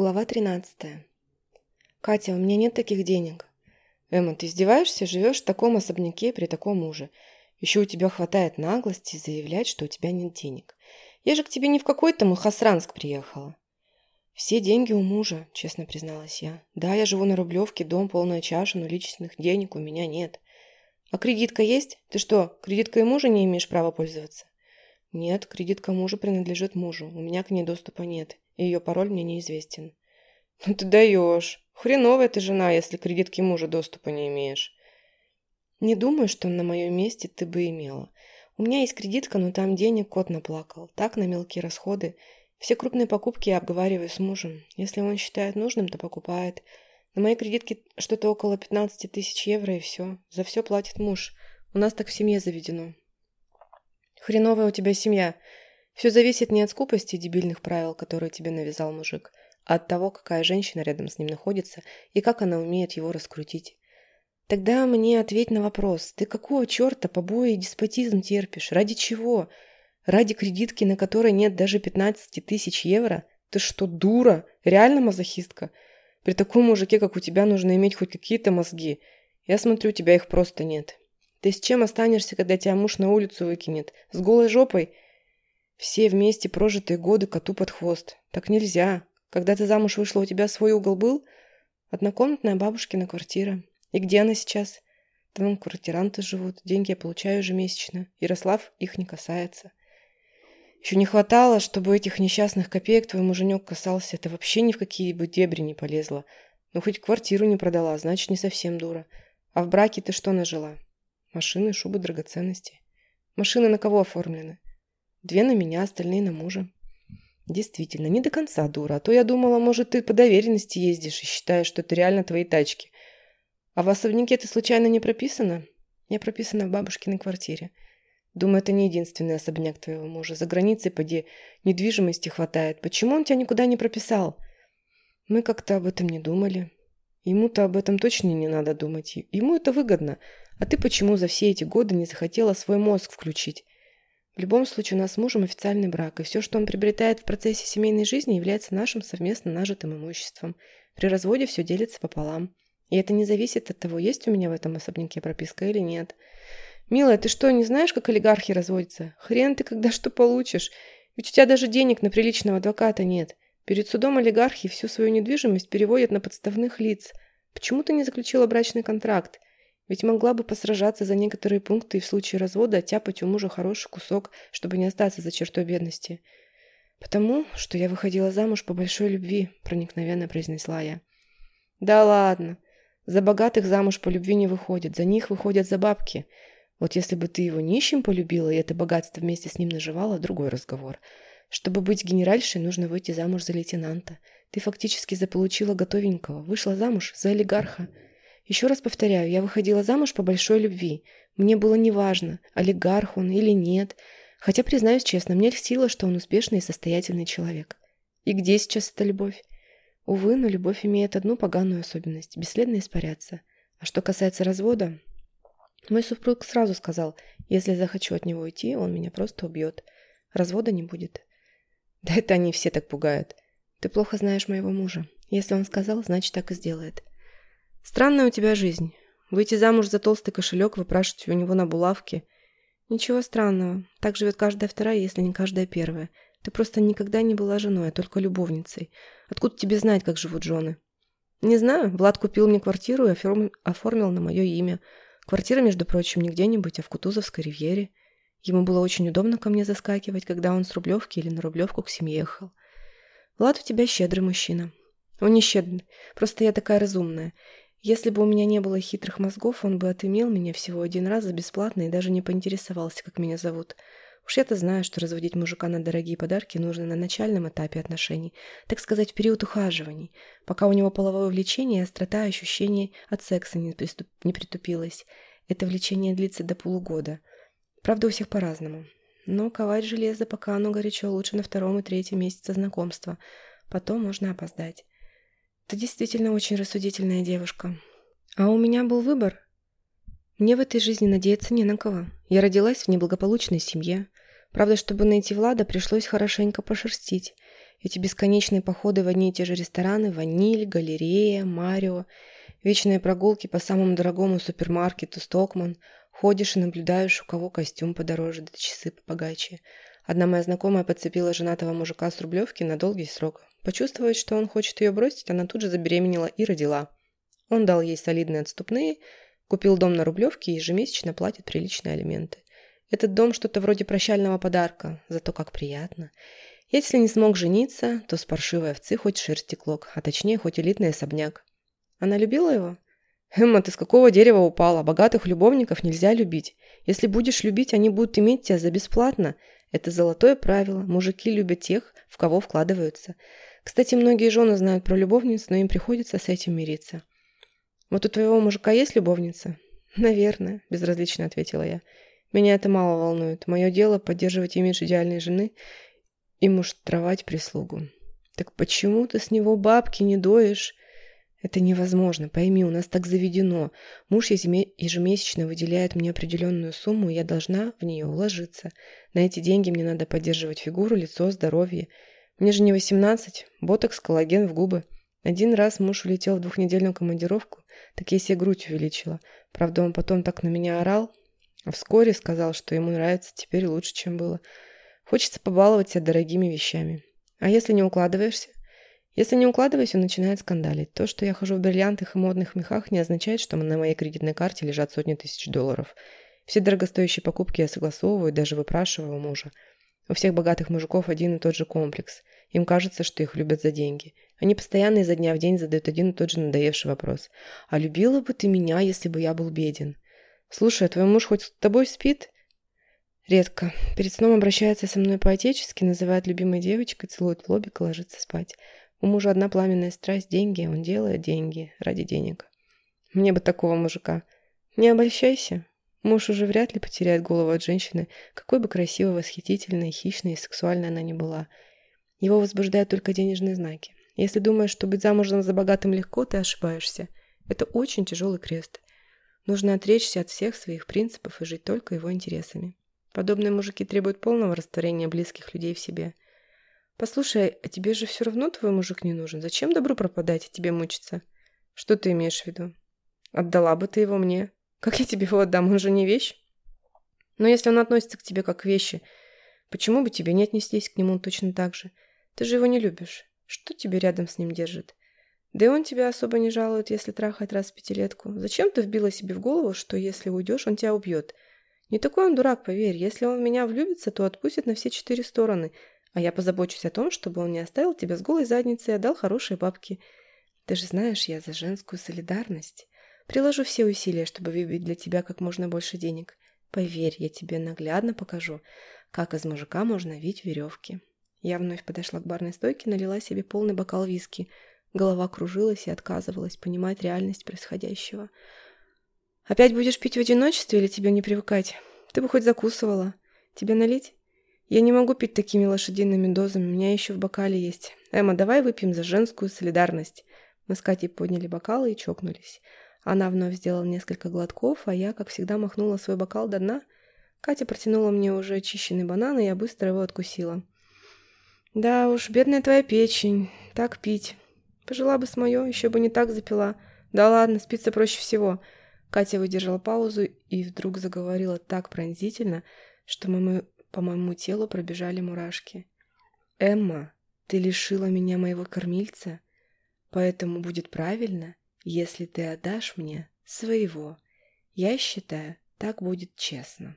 Глава 13. «Катя, у меня нет таких денег». «Эмма, ты издеваешься? Живешь в таком особняке при таком муже. Еще у тебя хватает наглости заявлять, что у тебя нет денег. Я же к тебе не в какой-то Мухасранск приехала». «Все деньги у мужа», – честно призналась я. «Да, я живу на Рублевке, дом полная чаша, но личных денег у меня нет». «А кредитка есть? Ты что, кредиткой мужа не имеешь права пользоваться?» «Нет, кредитка мужа принадлежит мужу. У меня к ней доступа нет ее пароль мне неизвестен. «Ну ты даешь! Хреновая ты жена, если кредитки мужа доступа не имеешь!» «Не думаю, что на моем месте ты бы имела. У меня есть кредитка, но там денег кот наплакал. Так, на мелкие расходы. Все крупные покупки я обговариваю с мужем. Если он считает нужным, то покупает. На моей кредитке что-то около 15 тысяч евро и все. За все платит муж. У нас так в семье заведено». «Хреновая у тебя семья. Все зависит не от скупости дебильных правил, которые тебе навязал мужик, а от того, какая женщина рядом с ним находится и как она умеет его раскрутить. Тогда мне ответь на вопрос. Ты какого черта побои и деспотизм терпишь? Ради чего? Ради кредитки, на которой нет даже 15 тысяч евро? Ты что, дура? Реально мазохистка? При таком мужике, как у тебя, нужно иметь хоть какие-то мозги. Я смотрю, у тебя их просто нет. Ты с чем останешься, когда тебя муж на улицу выкинет? С голой жопой? Все вместе прожитые годы коту под хвост. Так нельзя. Когда ты замуж вышла, у тебя свой угол был? Однокомнатная бабушкина квартира. И где она сейчас? Там квартиранты живут, деньги я получаю ежемесячно. Ярослав их не касается. Еще не хватало, чтобы этих несчастных копеек твой муженек касался. Это вообще ни в какие бы дебри не полезло. Ну, хоть квартиру не продала, значит, не совсем дура. А в браке ты что нажила? Машины, шубы, драгоценности. Машины на кого оформлены? Две на меня, остальные на мужа. Действительно, не до конца дура. А то я думала, может, ты по доверенности ездишь и считаешь, что это реально твои тачки. А в особняке ты случайно не прописана? Я прописана в бабушкиной квартире. Думаю, это не единственный особняк твоего мужа. За границей, поди, недвижимости хватает. Почему он тебя никуда не прописал? Мы как-то об этом не думали. Ему-то об этом точно не надо думать. Ему это выгодно. А ты почему за все эти годы не захотела свой мозг включить? В любом случае у нас с мужем официальный брак, и все, что он приобретает в процессе семейной жизни, является нашим совместно нажитым имуществом. При разводе все делится пополам. И это не зависит от того, есть у меня в этом особняке прописка или нет. «Милая, ты что, не знаешь, как олигархи разводятся? Хрен ты когда что получишь. Ведь у тебя даже денег на приличного адвоката нет. Перед судом олигархи всю свою недвижимость переводят на подставных лиц. Почему ты не заключила брачный контракт? Ведь могла бы посражаться за некоторые пункты и в случае развода оттяпать у мужа хороший кусок, чтобы не остаться за чертой бедности. «Потому, что я выходила замуж по большой любви», – проникновенно произнесла я. «Да ладно. За богатых замуж по любви не выходят, за них выходят за бабки. Вот если бы ты его нищим полюбила и это богатство вместе с ним наживала, другой разговор. Чтобы быть генеральшей, нужно выйти замуж за лейтенанта. Ты фактически заполучила готовенького, вышла замуж за олигарха». Еще раз повторяю, я выходила замуж по большой любви. Мне было неважно, олигарх он или нет. Хотя, признаюсь честно, мне льстило, что он успешный и состоятельный человек. И где сейчас эта любовь? Увы, но любовь имеет одну поганую особенность – бесследно испаряться. А что касается развода, мой супруг сразу сказал, если захочу от него уйти, он меня просто убьет. Развода не будет. Да это они все так пугают. Ты плохо знаешь моего мужа. Если он сказал, значит так и сделает. Странная у тебя жизнь. Выйти замуж за толстый кошелек, выпрашивать у него на булавке. Ничего странного. Так живет каждая вторая, если не каждая первая. Ты просто никогда не была женой, а только любовницей. Откуда тебе знать, как живут жены? Не знаю. Влад купил мне квартиру и оформил, оформил на мое имя. Квартира, между прочим, не где-нибудь, а в Кутузовской ривьере. Ему было очень удобно ко мне заскакивать, когда он с Рублевки или на Рублевку к семье ехал. Влад у тебя щедрый мужчина. Он не щедрый, просто я такая разумная. Если бы у меня не было хитрых мозгов, он бы отымел меня всего один раз за бесплатно и даже не поинтересовался, как меня зовут. Уж я-то знаю, что разводить мужика на дорогие подарки нужно на начальном этапе отношений, так сказать, в период ухаживаний, пока у него половое влечение и острота ощущений от секса не, приступ... не притупилась. Это влечение длится до полугода. Правда, у всех по-разному. Но ковать железо, пока оно горячо, лучше на втором и третьем месяце знакомства. Потом можно опоздать. Ты действительно очень рассудительная девушка. А у меня был выбор. Мне в этой жизни надеяться не на кого. Я родилась в неблагополучной семье. Правда, чтобы найти Влада, пришлось хорошенько пошерстить. Эти бесконечные походы в одни и те же рестораны, ваниль, галерея, Марио, вечные прогулки по самому дорогому супермаркету Стокман, ходишь и наблюдаешь, у кого костюм подороже, да часы побогаче. Одна моя знакомая подцепила женатого мужика с Рублевки на долгий срок. Почувствовав, что он хочет ее бросить, она тут же забеременела и родила. Он дал ей солидные отступные, купил дом на Рублевке и ежемесячно платит приличные алименты. Этот дом что-то вроде прощального подарка, зато как приятно. Если не смог жениться, то с паршивой овцы хоть шерсти клок, а точнее хоть элитный особняк. Она любила его? Эмма, ты с какого дерева упала? Богатых любовников нельзя любить. Если будешь любить, они будут иметь тебя за бесплатно. Это золотое правило. Мужики любят тех, в кого вкладываются. Кстати, многие жены знают про любовниц, но им приходится с этим мириться. Вот у твоего мужика есть любовница? Наверное, безразлично ответила я. Меня это мало волнует. Мое дело поддерживать имидж идеальной жены и муштровать прислугу. Так почему ты с него бабки не доешь? Это невозможно, пойми, у нас так заведено. Муж ежемесячно выделяет мне определенную сумму, и я должна в нее уложиться. На эти деньги мне надо поддерживать фигуру, лицо, здоровье. Мне же не 18, ботокс, коллаген в губы. Один раз муж улетел в двухнедельную командировку, так я себе грудь увеличила. Правда, он потом так на меня орал, а вскоре сказал, что ему нравится теперь лучше, чем было. Хочется побаловать себя дорогими вещами. А если не укладываешься? Если не укладываюсь, он начинает скандалить. То, что я хожу в бриллиантах и модных мехах, не означает, что на моей кредитной карте лежат сотни тысяч долларов. Все дорогостоящие покупки я согласовываю, даже выпрашиваю у мужа. У всех богатых мужиков один и тот же комплекс. Им кажется, что их любят за деньги. Они постоянно изо дня в день задают один и тот же надоевший вопрос. «А любила бы ты меня, если бы я был беден?» «Слушай, а твой муж хоть с тобой спит?» Редко. Перед сном обращается со мной по-отечески, называет любимой девочкой, целует в лобик и ложится спать. У мужа одна пламенная страсть – деньги, он делает деньги ради денег. Мне бы такого мужика. Не обольщайся. Муж уже вряд ли потеряет голову от женщины, какой бы красивой, восхитительной, хищной и сексуальной она ни была. Его возбуждают только денежные знаки. Если думаешь, что быть замужем за богатым легко, ты ошибаешься. Это очень тяжелый крест. Нужно отречься от всех своих принципов и жить только его интересами. Подобные мужики требуют полного растворения близких людей в себе – «Послушай, а тебе же все равно твой мужик не нужен. Зачем добру пропадать и тебе мучиться?» «Что ты имеешь в виду?» «Отдала бы ты его мне. Как я тебе его отдам? Он же не вещь». «Но если он относится к тебе как к вещи, почему бы тебе не отнестись к нему точно так же? Ты же его не любишь. Что тебе рядом с ним держит?» Да и он тебя особо не жалует, если трахает раз в пятилетку. Зачем ты вбила себе в голову, что если уйдешь, он тебя убьет? Не такой он дурак, поверь. Если он в меня влюбится, то отпустит на все четыре стороны. А я позабочусь о том, чтобы он не оставил тебя с голой задницей и отдал хорошие бабки. Ты же знаешь, я за женскую солидарность. Приложу все усилия, чтобы выбить для тебя как можно больше денег. Поверь, я тебе наглядно покажу, как из мужика можно вить веревки. Я вновь подошла к барной стойке, налила себе полный бокал виски. Голова кружилась и отказывалась понимать реальность происходящего. «Опять будешь пить в одиночестве или тебе не привыкать? Ты бы хоть закусывала. Тебе налить?» Я не могу пить такими лошадиными дозами, у меня еще в бокале есть. Эмма, давай выпьем за женскую солидарность. Мы с Катей подняли бокалы и чокнулись. Она вновь сделала несколько глотков, а я, как всегда, махнула свой бокал до дна. Катя протянула мне уже очищенный банан, и я быстро его откусила. «Да уж, бедная твоя печень. Так пить. Пожила бы с мое, еще бы не так запила. Да ладно, спится проще всего». Катя выдержала паузу и вдруг заговорила так пронзительно, что мы по моему телу пробежали мурашки. «Эмма, ты лишила меня моего кормильца, поэтому будет правильно, если ты отдашь мне своего. Я считаю, так будет честно».